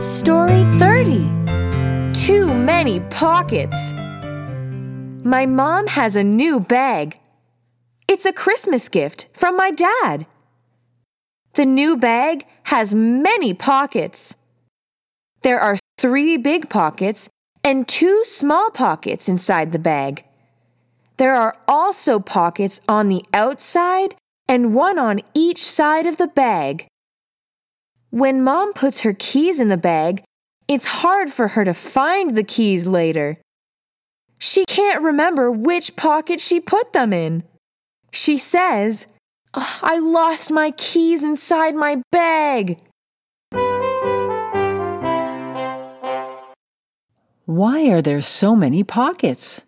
Story 30 Too many pockets. My mom has a new bag. It's a Christmas gift from my dad. The new bag has many pockets. There are three big pockets and two small pockets inside the bag. There are also pockets on the outside and one on each side of the bag. When mom puts her keys in the bag, it's hard for her to find the keys later. She can't remember which pocket she put them in. She says, I lost my keys inside my bag. Why are there so many pockets?